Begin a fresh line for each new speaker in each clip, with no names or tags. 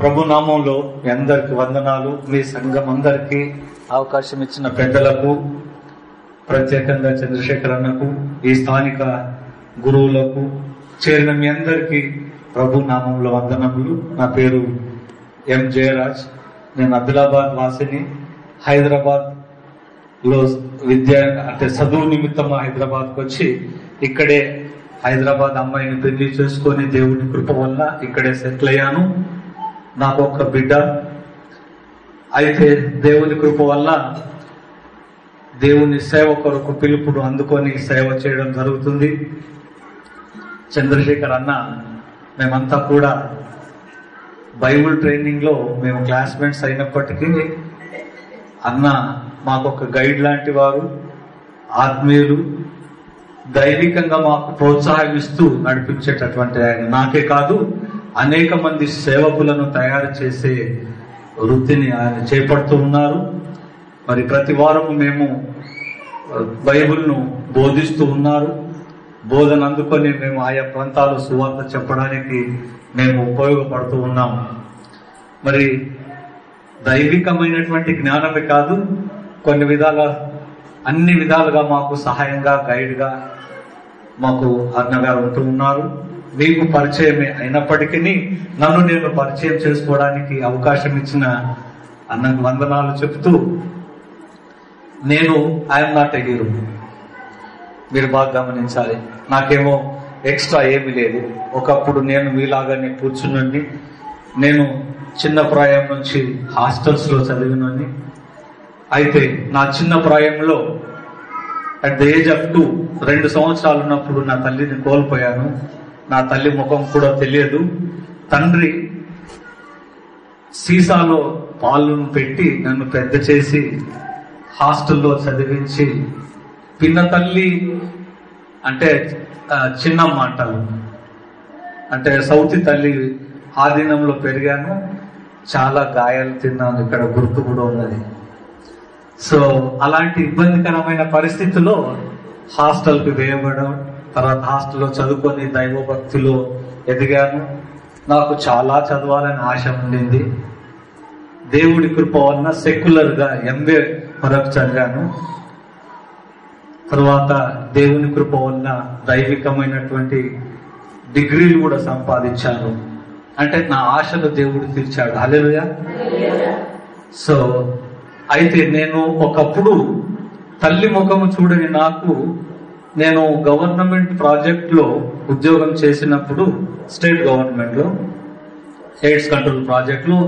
ప్రభు నామంలో మీ అందరికి వందనాలు మీ సంఘం అందరికి అవకాశం ఇచ్చిన పెద్దలకు ప్రత్యేకంగా చంద్రశేఖర్ అన్నకు ఈ స్థానిక గురువులకు చేరిన మీ అందరికి ప్రభు నామంలో వందనములు. నా పేరు ఎం జయరాజ్. నేను ఆదిలాబాద్ వాసిని. హైదరాబాద్లో విద్య అంటే చదువు నిమిత్తం హైదరాబాద్కి వచ్చి ఇక్కడే హైదరాబాద్ అమ్మాయిని పెళ్ళి చేసుకొని దేవుని కృప వల్ల ఇక్కడే సెటిల్ అయ్యాను. నాకు ఒక బిడ్డ. అయితే దేవుని కృప వల్ల దేవుని సేవ కొరకు పిలుపుడు అందుకొని సేవ చేయడం జరుగుతుంది. చంద్రశేఖర్ అన్న మేమంతా కూడా బైబుల్ ట్రైనింగ్లో మేము క్లాస్మేట్స్ అయినప్పటికీ అన్న మాకు ఒక గైడ్ లాంటి వారు ఆత్మీయులు దైవికంగా మాకు ప్రోత్సాహమిస్తూ నడిపించేటటువంటి ఆయన నాకే కాదు. అనేక మంది సేవకులను తయారు చేసే వృత్తిని ఆయన చేపడుతూ ఉన్నారు. మరి ప్రతి వారం మేము బైబిల్ను బోధిస్తూ ఉన్నారు. బోధన అందుకొని మేము ఆయా ప్రాంతాలు సువార్త చెప్పడానికి మేము ఉపయోగపడుతూ ఉన్నాము మరి దైవికమైనటువంటి జ్ఞానమే కాదు కొన్ని విధాల అన్ని విధాలుగా మాకు సహాయంగా గైడ్గా మాకు అన్నగారు ఉంటూ ఉన్నారు. మీకు పరిచయమే అయినప్పటికీ నన్ను నేను పరిచయం చేసుకోవడానికి అవకాశం ఇచ్చిన అన్నకు వందనాలు చెప్తూ నేను ఐఎమ్ నాట్ ఎ హీరో మీరు బాగా గమనించాలి. నాకేమో ఎక్స్ట్రా ఏమీ లేదు. ఒకప్పుడు నేను మీలాగానే కూర్చునండి నేను చిన్న ప్రాయం నుంచి హాస్టల్స్లో చదివినని అయితే నా చిన్న ప్రాయంలో at the age of two రెండు సంవత్సరాలు ఉన్నప్పుడు నా తల్లిని కోల్పోయాను. నా తల్లి ముఖం కూడా తెలియదు. తండ్రి సీసాలో పాలను పెట్టి నన్ను పెద్ద చేసి హాస్టల్లో చదివించి పిన్న తల్లి అంటే చిన్న చిన్నమ్మ అంటారు. అంటే సౌతి తల్లి ఆధీనంలో పెరిగాను చాలా గాయాలు తిన్నాను ఇక్కడ గుర్తు కూడా ఉన్నది. సో అలాంటి ఇబ్బందికరమైన పరిస్థితిలో హాస్టల్కి వేయబడడం తర్వాత హాస్టల్లో చదువుకొని దైవభక్తిలో ఎదిగాను. నాకు చాలా చదవాలని ఆశ ఉండింది. దేవుడి కృప వలన సెక్యులర్గా ఎంబే వరకు చదివాను. తర్వాత దేవుని కృప వలన దైవికమైనటువంటి డిగ్రీలు కూడా సంపాదించాను. అంటే నా ఆశలు దేవుడు తీర్చాడు. హల్లెలూయా సో అయితే నేను ఒకప్పుడు తల్లి ముఖము చూడని నాకు నేను గవర్నమెంట్ ప్రాజెక్ట్లో ఉద్యోగం చేసినప్పుడు స్టేట్ గవర్నమెంట్లో ఎయిడ్స్ కంట్రోల్ ప్రాజెక్ట్లో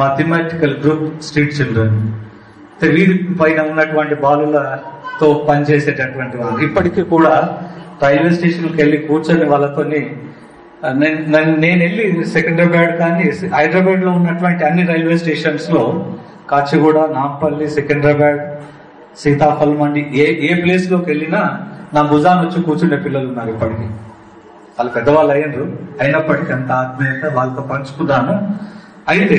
మాథమెటికల్ గ్రూప్ స్ట్రీట్ చిల్డ్రన్. అయితే వీరి పైన ఉన్నటువంటి బాలులతో పనిచేసేటటువంటి వాళ్ళు. ఇప్పటికీ కూడా రైల్వే స్టేషన్కి వెళ్ళి కూర్చొని వాళ్ళతోని నేను నేను వెళ్ళి సికింద్రాబాద్ కానీ హైదరాబాద్లో ఉన్నటువంటి అన్ని రైల్వే స్టేషన్స్లో కాచిగూడ నాంపల్లి సికింద్రాబాద్ సీతాఫలం మండి ఏ ఏ ప్లేస్లోకి వెళ్ళినా నా భుజాన్ని వచ్చి కూర్చునే పిల్లలు ఉన్నారు ఇప్పటికీ. వాళ్ళు పెద్దవాళ్ళు అయ్యారు అయినప్పటికీ అంత ఆత్మీయత వాళ్ళతో పంచుకున్నాను అయితే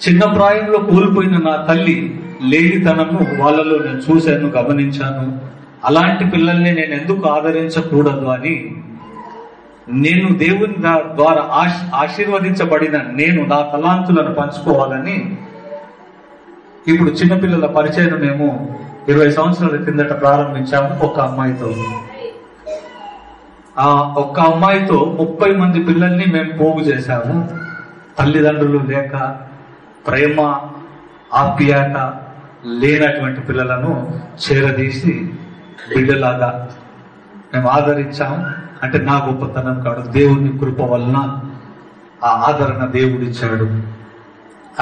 చిన్న ప్రాయంలో కోల్పోయిన నా తల్లి లేనితనము వాళ్ళలో నేను చూశాను గమనించాను. అలాంటి పిల్లల్ని నేను ఎందుకు ఆదరించకూడదు అని నేను దేవుని దా- ద్వారా ఆశ్- ఆశీర్వదించబడిన నేను నా తలాంతులను పంచుకోవాలని ఇప్పుడు చిన్నపిల్లల పరిచయం మేము ఇరవై సంవత్సరాల కిందట ప్రారంభించాము ఒక అమ్మాయితో. ఆ ఒక్క అమ్మాయితో ముప్పై మంది పిల్లల్ని మేము పోగు చేశాము. తల్లిదండ్రులు లేక ప్రేమ ఆప్యాయత లేనటువంటి పిల్లలను చేరదీసి బిడ్డలాగా మేము ఆదరించాము. అంటే నా గొప్పతనం కాదు దేవుని కృప వలన ఆ ఆదరణ దేవుడిచ్చాడు.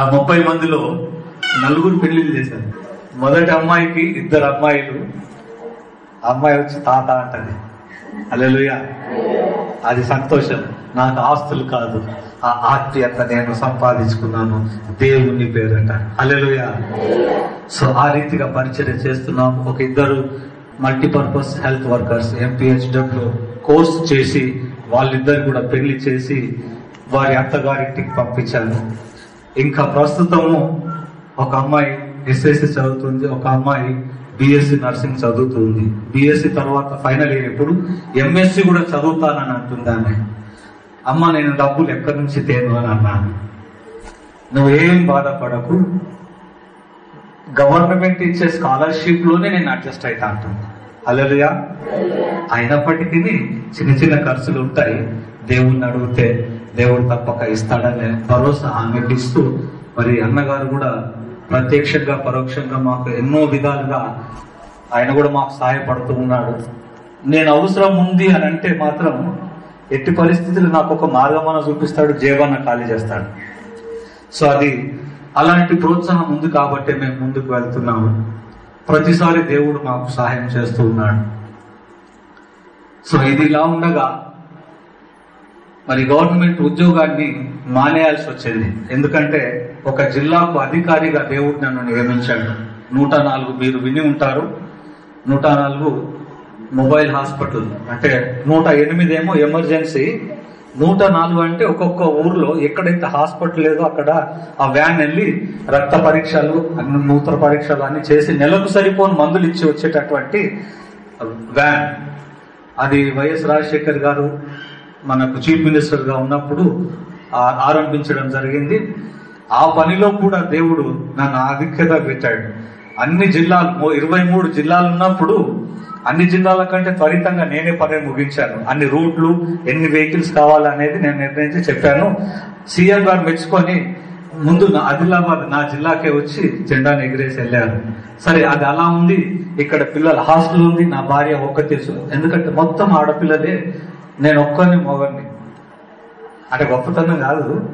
ఆ ముప్పై మందిలో నలుగురు పెళ్ళిళ్ళు చేశారు. మొదటి అమ్మాయికి ఇద్దరు అమ్మాయిలు. అమ్మాయి వచ్చి తాత అంటది. అల్లెలుయ అది సంతోషం. నాకు ఆస్తులు కాదు. ఆ ఆత్మీయత నేను సంపాదించుకున్నాను. దేవుని పేరట. అల్లెలుయ సో ఆ రీతిగా పరిచయం చేస్తున్నాము ఒక ఇద్దరు multipurpose health workers MPHW course చేసి వాళ్ళిద్దరు కూడా పెళ్ళి చేసి వారి అత్తగారింటికి పంపించాను. ఇంకా ప్రస్తుతము ఒక అమ్మాయి ఎస్ఎస్సి చదువుతుంది ఒక అమ్మాయి బిఎస్సి నర్సింగ్ చదువుతుంది. బిఎస్సి తర్వాత ఫైనల్ ఇయర్ ఇప్పుడు ఎంఎస్సి కూడా చదువుతానని అంటుంది ఆమె. అమ్మ నేను డబ్బులు ఎక్కడి నుంచి తేను? అని అన్నాను. నువ్వేం బాధపడకు. గవర్నమెంట్ ఇచ్చే స్కాలర్షిప్లోనే నేను అడ్జస్ట్ అవుతా అంటుంది. అలలుయా అయినప్పటికీ చిన్న చిన్న ఖర్చులు ఉంటాయి. దేవుణ్ణి అడిగితే దేవుడు తప్పక ఇస్తాడనే భరోసా ఆమెకి ఇస్తూ మరి అన్నగారు కూడా ప్రత్యక్షంగా పరోక్షంగా మాకు ఎన్నో విధాలుగా ఆయన కూడా మాకు సహాయపడుతూ ఉన్నాడు. నేను అవసరం ఉంది అని అంటే మాత్రం ఎట్టి పరిస్థితులు నాకు ఒక మార్గమన చూపిస్తాడు జీవన ఖాళీ చేస్తాడు. సో అది అలాంటి ప్రోత్సాహం ఉంది కాబట్టి మేము ముందుకు వెళ్తున్నాము. ప్రతిసారి దేవుడు మాకు సహాయం చేస్తూ ఉన్నాడు. సో ఇది ఇలా ఉండగా మరి గవర్నమెంట్ ఉద్యోగాన్ని మానేయాల్సి వచ్చింది. ఎందుకంటే ఒక జిల్లాకు అధికారిగా దేవుడు నన్ను నియమించాడు. నూట నాలుగు మీరు విని ఉంటారు. నూట నాలుగు మొబైల్ హాస్పిటల్. అంటే నూట ఎనిమిది ఏమో ఎమర్జెన్సీ. నూట నాలుగు అంటే ఒక్కొక్క ఊర్లో ఎక్కడైతే హాస్పిటల్ లేదో అక్కడ ఆ వ్యాన్ వెళ్ళి రక్త పరీక్షలు మూత్ర పరీక్షలు అన్ని చేసి నెలకు సరిపోని మందులు ఇచ్చి వచ్చేటటువంటి వ్యాన్. అది వైఎస్ రాజశేఖర్ గారు మనకు చీఫ్ మినిస్టర్గా ఉన్నప్పుడు ఆరంభించడం జరిగింది. ఆ పనిలో కూడా దేవుడు నన్ను ఆధిక్యత పెట్టాడు. అన్ని జిల్లాలు ఇరవై మూడు జిల్లాలు ఉన్నప్పుడు అన్ని జిల్లాల కంటే త్వరితంగా నేనే పని ముగించాను. అన్ని రూట్లు ఎన్ని వెహికల్స్ కావాలనేది నేను నిర్ణయించి చెప్పాను. సీఎం గారు మెచ్చుకొని ముందు నా ఆదిలాబాద్ నా జిల్లాకే వచ్చి జెండాను ఎగిరేసి వెళ్ళారు. సరే అది అలా ఉంది. ఇక్కడ పిల్లల హాస్టల్ ఉంది. నా భార్య ఒక్కతే ఎందుకంటే మొత్తం ఆడపిల్లలే నేను ఒక్కరిని మొగన్ని అంటే గొప్పతనం కాదు.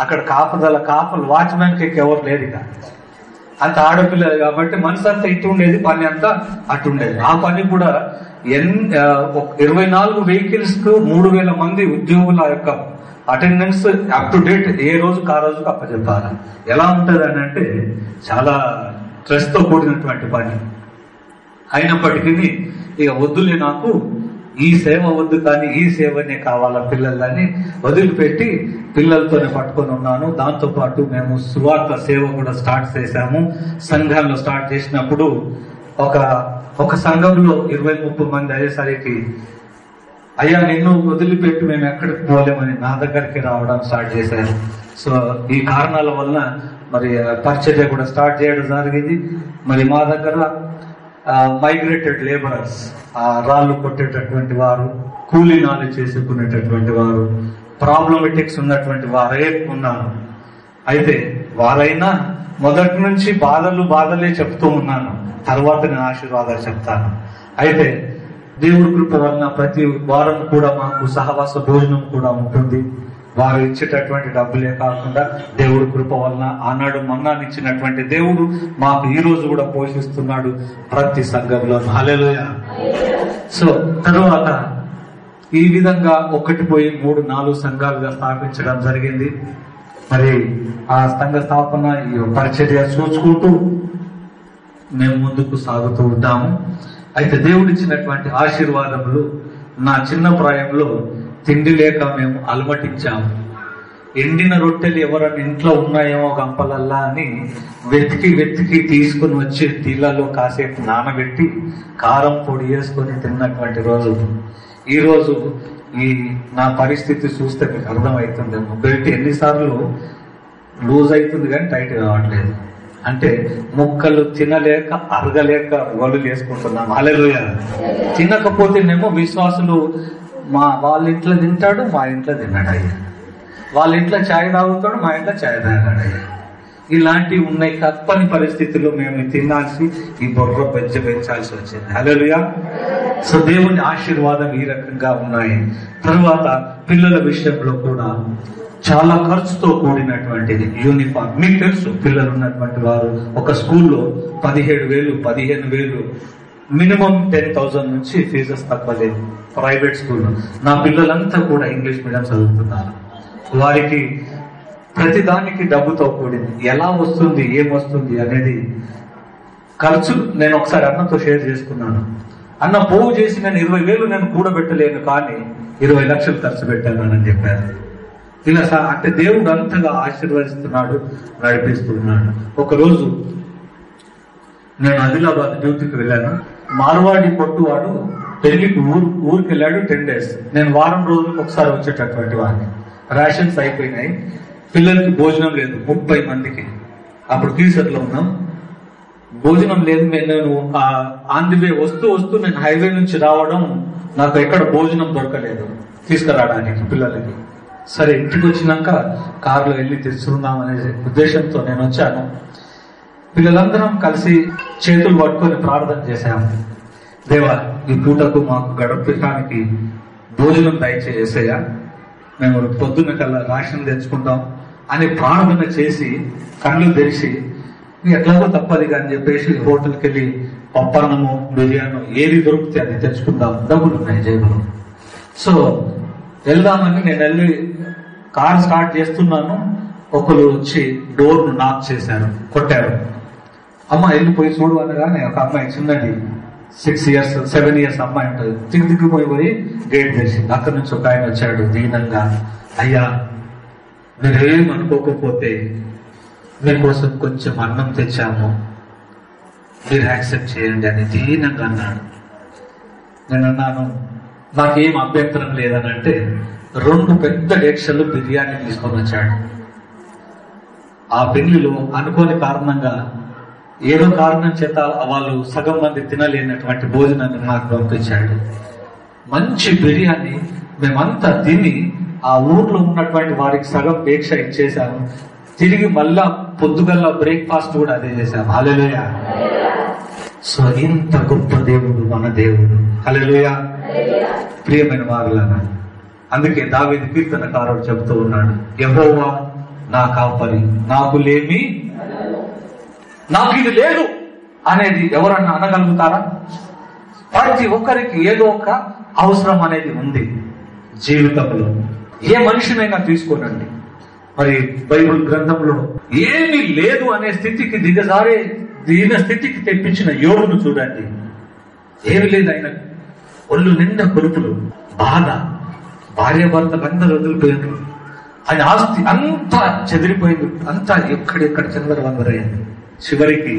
అక్కడ కాపుదల కాపలు వాచ్మెన్కి ఎవరు లేరు ఇక. అంత ఆడపిల్లలు కాబట్టి మనసు అంతా ఇటు ఉండేది పని అంతా అటు ఉండేది. ఆ పని కూడా ఎన్ ఒక ఇరవై నాలుగు వెహికల్స్కు మూడు వేల మంది ఉద్యోగుల యొక్క అటెండెన్స్ అప్ టు డేట్ ఏ రోజు ఆ రోజుకి అప్పచెప్పాలి. ఎలా ఉంటుంది అని అంటే చాలా స్ట్రెస్తో కూడినటువంటి పని. అయినప్పటికీ ఇక వద్దులే నాకు ఈ సేవ వద్దు కానీ ఈ సేవనే కావాలా పిల్లలని వదిలిపెట్టి పిల్లలతోనే పట్టుకొని ఉన్నాను. దాంతో పాటు మేము సువార్త సేవ కూడా స్టార్ట్ చేశాము. సంఘంలో స్టార్ట్ చేసినప్పుడు ఒక ఒక సంఘంలో ఇరవై ముప్పై మంది అయ్యేసరికి అయ్యా నిన్ను వదిలిపెట్టి మేము ఎక్కడికి పోలేమని నా దగ్గరికి రావడం స్టార్ట్ చేశారు. సో ఈ కారణాల వల్ల మరి పరిచర్య కూడా స్టార్ట్ చేయడం జరిగింది. మరి మా దగ్గర మైగ్రేటెడ్ లేబరర్స్ రాళ్ళు కొట్టేటటువంటి వారు కూలీ నాలు చేసుకునేటటువంటి వారు ప్రాబ్లమెటిక్స్ ఉన్నటువంటి వారే ఉన్నారు. అయితే వారైనా మొదటి నుంచి బాధలు బాధలే చెప్తూ ఉన్నాను. తర్వాత నేను ఆశీర్వాదాలు చెప్తాను. అయితే దేవుడి కృప వలన ప్రతి వారం కూడా మాకు సహవాస భోజనం కూడా ఉంటుంది. వారు ఇచ్చేటటువంటి డబ్బులే కాకుండా దేవుడి కృప వలన ఆనాడు మన్నాన్ని ఇచ్చినటువంటి దేవుడు మాకు ఈ రోజు కూడా పోషిస్తున్నాడు ప్రతి సంఘంలో. హల్లెలూయా. సో తరువాత ఈ విధంగా ఒకటి పోయి మూడు నాలుగు సంఘాలుగా స్థాపించడం జరిగింది. మరి ఆ సంఘ స్థాపన ఈ పరిచర్య చూసుకుంటూ మేము ముందుకు సాగుతూ ఉంటాము. అయితే దేవుడిచ్చినటువంటి ఆశీర్వాదములు నా చిన్న ప్రాయంలో తిండి లేక మేము అలమటించాము. ఎండిన రొట్టెలు ఎవరైనా ఇంట్లో ఉన్నాయేమో గంపలల్లా అని వెతికి వెతికి తీసుకుని వచ్చి తీలలో కాసేపు నానబెట్టి కారం పొడి వేసుకొని తిన్నటువంటి రోజు. ఈరోజు ఈ నా పరిస్థితి చూస్తే మీకు అర్థమవుతుందేమో బెల్ట్ ఎన్నిసార్లు లూజ్ అవుతుంది కానీ టైట్ కావట్లేదు. అంటే ముక్కలు తినలేక అరగలేక గోలు వేసుకుంటున్నాం అలెలుయ తినకపోతేనేమో విశ్వాసులు మా వాళ్ళ ఇంట్లో తింటాడు మా ఇంట్లో తిన్నాడు అయ్యా. వాళ్ళ ఇంట్లో ఛాయ్ తాగుతాడు మా ఇంట్లో ఛాయ్ తాగాడు ఇలాంటివి ఉన్నాయి తప్పని పరిస్థితుల్లో మేము తినాల్సి ఈ బొర్ర పెంచ పెంచాల్సి వచ్చింది. అలలుయా సో దేవుని ఆశీర్వాదం ఈ రకంగా ఉన్నాయి. తర్వాత పిల్లల విషయంలో కూడా చాలా ఖర్చుతో కూడినటువంటిది యూనిఫామ్. మీకు తెలుసు పిల్లలు ఉన్నటువంటి వారు ఒక స్కూల్లో పదిహేడు వేలు పదిహేను వేలు మినిమం టెన్ థౌసండ్ నుంచి ఫీజెస్ తక్కువ లేదు ప్రైవేట్ స్కూల్లో. నా పిల్లలంతా కూడా ఇంగ్లీష్ మీడియం చదువుతున్నారు. వారికి ప్రతిదానికి డబ్బుతో కూడింది. ఎలా వస్తుంది ఏం వస్తుంది అనేది ఖర్చు నేను ఒకసారి అన్నతో షేర్ చేసుకున్నాను. అన్న పోగు చేసి నేను ఇరవై వేలు నేను కూడబెట్టలేను కానీ ఇరవై లక్షలు ఖర్చు పెట్టాను అని చెప్పారు. ఇలా సార్ అంటే దేవుడు అంతగా ఆశీర్వదిస్తున్నాడు నడిపిస్తున్నాడు ఒకరోజు నేను ఆదిలాబాద్ డ్యూటీకి వెళ్ళాను. మార్వాడి పొట్టువాడు పెళ్ళికి ఊరు ఊరికి వెళ్ళాడు టెన్ డేస్. నేను వారం రోజులకు ఒకసారి వచ్చేటటువంటి వాడిని. రేషన్స్ అయిపోయినాయి. పిల్లలకి భోజనం లేదు. ముప్పై మందికి. అప్పుడు కీసర్లో ఉన్నాం. భోజనం లేదు నేను ఆన్ ది వే వస్తూ వస్తూ నేను హైవే నుంచి రావడం నాకు ఎక్కడ భోజనం దొరకలేదు తీసుకురావడానికి పిల్లలకి. సరే ఇంటికి వచ్చినాక కారులో వెళ్ళి తెచ్చుకుందాం అనే ఉద్దేశంతో నేను వచ్చాను. పిల్లలందరం కలిసి చేతులు పట్టుకొని ప్రార్థన చేశాము. దేవా ఈ పూటకు మాకు గడపడానికి భోజనం దయచేసేయా? మేము పొద్దున్న కల్లా రాషన్ తెచ్చుకుంటాం అని ప్రార్థన చేసి కళ్ళు తెరిచి ఎట్లాగో తప్పది అని చెప్పేసి హోటల్కి వెళ్ళి పప్పన్నము బిర్యానీ ఏది దొరికితే అది తెచ్చుకుందాం డబ్బులు ఉన్నాయి జేబులో. సో వెళ్దామని నేను వెళ్ళి కార్ స్టార్ట్ చేస్తున్నాను. ఒకరు వచ్చి డోర్ నాక్ చేశారు కొట్టారు. అమ్మ వెళ్ళిపోయి చూడు అనగానే ఒక అమ్మాయి చిన్నది సిక్స్ ఇయర్స్ సెవెన్ ఇయర్స్ అమ్మాయి ఉంటుంది. దిగ్గు పోయి గేట్ తెరిచింది. అక్కడి నుంచి ఒక ఆయన వచ్చాడు దీనంగా అయ్యా మీరేం అనుకోకపోతే మీకోసం కొంచెం అన్నం తెచ్చాము. మీరు యాక్సెప్ట్ చేయండి అని దీనంగా అన్నాడు. నేను అన్నాను నాకేం అభ్యంతరం లేదని అంటే రెండు పెద్ద డేక్షలు బిర్యానీ తీసుకొని వచ్చాడు. ఆ పెళ్ళిలో అనుకోని కారణంగా ఏదో కారణం చేత వాళ్ళు సగం మంది తినలేనటువంటి భోజనాన్ని నాకు పంపించాడు మంచి బిర్యానీ మేమంతా తిని ఆ ఊర్లో ఉన్నటువంటి వారికి సగం దీక్ష ఇచ్చేసాము తిరిగి మళ్ళా పొద్దుగల్లా బ్రేక్ఫాస్ట్ కూడా అదే చేశాము. హల్లెలూయ. సో ఇంత గొప్ప దేవుడు మన దేవుడు. హల్లెలూయ. ప్రియమైన వారులారా అందుకే దావేది కీర్తనకారుడు చెబుతూ ఉన్నాడు ఎవరో నా కాపరి నాకు లేమి నాకు ఇది లేదు అనేది ఎవరన్నా అనగలుగుతారా? ప్రతి ఒక్కరికి ఏదో ఒక అవసరం అనేది ఉంది. జీవితంలో. ఏ మనిషినైనా తీసుకోనండి మరి బైబిల్ గ్రంథంలో ఏమీ లేదు అనే స్థితికి దిగజారే దీన స్థితికి తెప్పించిన యోగును చూడండి. ఏమి లేదు ఆయన. ఒళ్ళు నిండా కొడుకులు బాధ భార్య భర్తలు అందరూ వదిలిపోయారు ఆయన ఆస్తి అంతా చెదిరిపోయింది. అంతా ఎక్కడెక్కడ చందరవందరయ్యింది చివరికి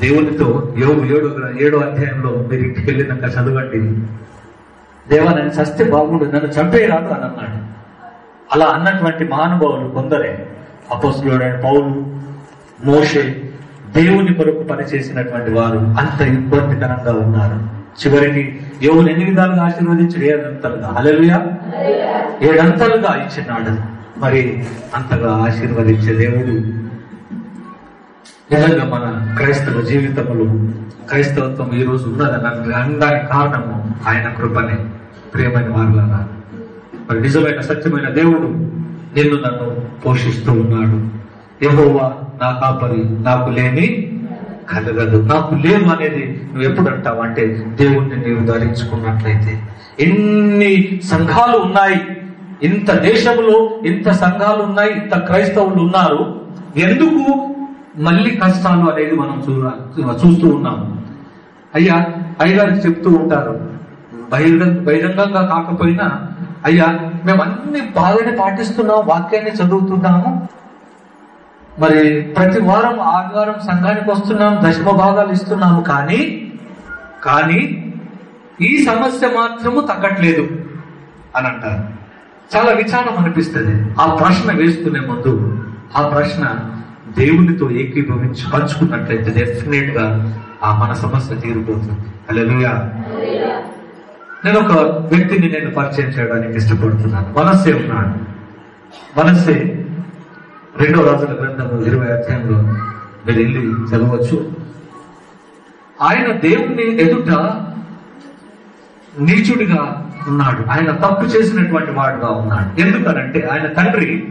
దేవునితో యోగు ఏడు ఏడో అధ్యాయంలో మీరు ఇంటికి వెళ్ళినాక చదవండి. దేవా నన్ను చస్తే బాగుండు నన్ను చంపేయరాదు అని అన్నాడు. అలా అన్నటువంటి మహానుభావులు కొందరే అపోస్తులుడైన పౌలు మోషే దేవుని కొరకు పనిచేసినటువంటి వారు అంత ఇబ్బందికరంగా ఉన్నారు. చివరికి యోగులు ఎన్ని విధాలుగా ఆశీర్వదించాడు? ఏడంతలుగా అలలుయా ఏడంతలుగా ఇచ్చినాడు. మరి అంతగా ఆశీర్వదించే దేవుడు నిజంగా మన క్రైస్తవ జీవితములు క్రైస్తవత్వం ఈ రోజు ఉన్నదని అనడానికి కారణము ఆయన కృపనే. ప్రేమైన వారులారా మరి నిజమైన సత్యమైన దేవుడు నిన్ను నన్ను పోషిస్తూ ఉన్నాడు. యెహోవా నా కాపరి నాకు లేని కలగదు. నాకు లేము అనేది నువ్వు ఎప్పుడు అంటావు అంటే దేవుణ్ణి నీవు ధరించుకున్నట్లయితే. ఎన్ని సంఘాలు ఉన్నాయి ఇంత దేశంలో ఇంత సంఘాలు ఉన్నాయి ఇంత క్రైస్తవులు ఉన్నారు ఎందుకు మళ్ళీ కష్టాలు అనేది మనం చూ చూస్తూ ఉన్నాము అయ్యా అయ్యగారికి చెప్తూ ఉంటారు. బహిరంగ బహిరంగంగా కాకపోయినా అయ్యా మేము అన్ని బాగానే పాటిస్తున్నాం వాక్యాన్ని చదువుతున్నాము. మరి ప్రతి వారం ఆదివారం సంఘానికి వస్తున్నాం దశమ భాగాలు ఇస్తున్నాము కానీ కానీ ఈ సమస్య మాత్రము తగ్గట్లేదు అని అంటారు. చాలా విచారం అనిపిస్తుంది. ఆ ప్రశ్న వేసుకునే ముందు. ఆ ప్రశ్న దేవునితో ఏకీభవించి పంచుకున్నట్లయితే డెఫినెట్గా ఆ మన సమస్య తీరిపోతుంది. హల్లెలూయా నేను ఒక వ్యక్తిని నేను పరిచయం చేయడానికి ఇష్టపడుతున్నాను. మనస్సే ఉన్నాడు. మనస్సే రెండో రాజుల గ్రంథము ఇరవై అధ్యాయంలో మీరు వెళ్ళి చదవచ్చు. ఆయన దేవుని ఎదుట నీచుడిగా ఉన్నాడు. ఆయన తప్పు చేసినటువంటి వాడుగా ఉన్నాడు. ఎందుకనంటే ఆయన తండ్రి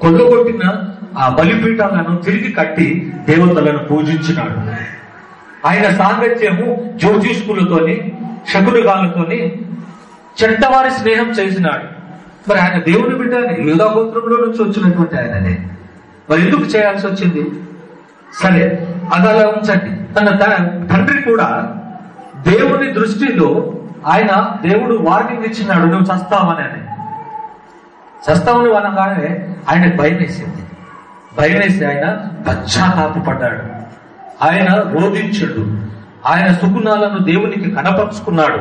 కొల్లగొట్టిన ఆ బలిపీఠాలను తిరిగి కట్టి దేవతలను పూజించినాడు. ఆయన సాంగత్యము జ్యోతిష్కులతోని శకునుగాలతోని చెట్టవారి స్నేహం చేసినాడు. మరి ఆయన దేవుని బిడ్డ యూదా గోత్రంలో నుంచి వచ్చినటువంటి ఆయననే. మరి ఎందుకు చేయాల్సి వచ్చింది? సరే అది అలా ఉంచండి. తన తండ్రి కూడా దేవుని దృష్టిలో ఆయన దేవుడు వార్నింగ్ ఇచ్చినాడు నువ్వు చస్తావని అని. చస్తావని వనగానే ఆయన భయం వేసింది భయం వేసి ఆయన పశ్చాత్తాపడ్డాడు ఆయన రోధించుడు. ఆయన సుగుణాలను దేవునికి కనపరుచుకున్నాడు.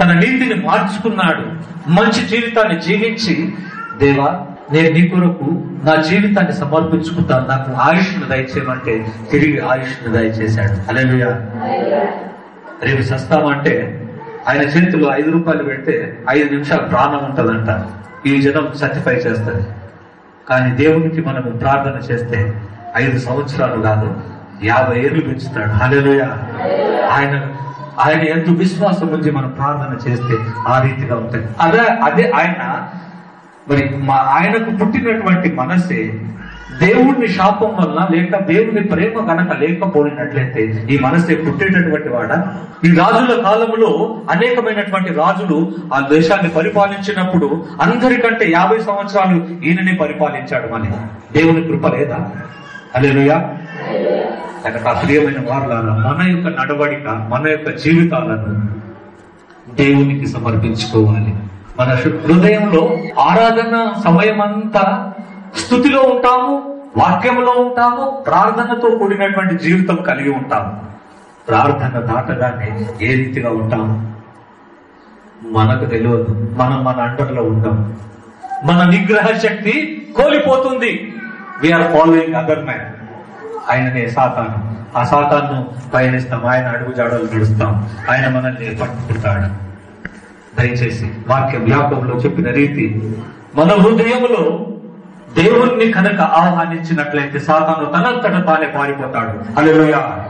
తన నీతిని మార్చుకున్నాడు. మంచి జీవితాన్ని జీవించి దేవా నేను నీ కొరకు నా జీవితాన్ని సమర్పించుకుంటాను. నాకు ఆయుష్ను దయచేయమంటే తిరిగి ఆయుష్ను దయచేశాడు. అలెలుయ రేపు సస్తామంటే ఆయన చేతిలో ఐదు రూపాయలు పెడితే ఐదు నిమిషాలు ప్రాణం ఉంటదంట. ఈ జనం సర్టిఫై చేస్తుంది కానీ దేవునికి మనం ప్రార్థన చేస్తే ఐదు సంవత్సరాలు కాదు యాభై ఏళ్ళు పెంచుతాడు. హలోయ ఆయన ఆయన ఎంత విశ్వాసం ఉంచి మనం ప్రార్థన చేస్తే ఆ రీతిగా ఉంటుంది అదే అదే ఆయన మరి మా ఆయనకు పుట్టినటువంటి మనసే దేవుణ్ణి శాపం వల్ల లేక దేవుని ప్రేమ గనక లేకపోయినట్లయితే ఈ మనసే పుట్టేటటువంటి వాడ. ఈ రాజుల కాలంలో అనేకమైనటువంటి రాజులు ఆ దేశాన్ని పరిపాలించినప్పుడు అందరికంటే యాభై సంవత్సరాలు ఈయననే పరిపాలించాడు అని. దేవుని కృప లేదా? అలేలుయా కనుక ఆ ప్రియమైన వారులారా మన యొక్క నడవడిక మన యొక్క జీవితాలను దేవునికి సమర్పించుకోవాలి. మన హృదయంలో ఆరాధన సమయం అంతా స్థుతిలో ఉంటాము వాక్యంలో ఉంటాము ప్రార్థనతో కూడినటువంటి జీవితం కలిగి ఉంటాము. ప్రార్థన దాటగానే ఏ రీతిగా ఉంటాము? మనకు తెలియదు. మనం మన అండర్లో ఉంటాం మన నిగ్రహ శక్తి కోల్పోతుంది. వీఆర్ ఫాలోయింగ్ అదర్ మ్యాన్ ఆయననే సాతాను. ఆ సాతాను పయనిస్తాం ఆయన అడుగు జాడలు నడుస్తాం. ఆయన మనల్ని పట్టుకుంటాడు. దయచేసి వాక్యం వ్యాపంలో చెప్పిన రీతి మన హృదయంలో దేవుణ్ణి కనుక ఆహ్వానించినట్లయితే సాతాను తనంతట తానే పారిపోతాడు. అలెలుయా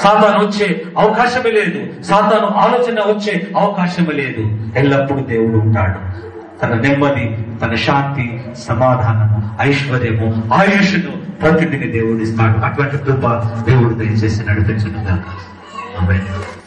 సాతాను వచ్చే అవకాశమే లేదు. సాతాను ఆలోచన వచ్చే అవకాశమే లేదు. ఎల్లప్పుడూ దేవుడు ఉంటాడు. తన నెమ్మది తన శాంతి సమాధానము ఐశ్వర్యము ఆయుష్ను ప్రతిదిని దేవుడు ఇస్తాడు. అటువంటి కృప దేవుడు దయచేసి నడిపించుకుందాం ఆమేన్.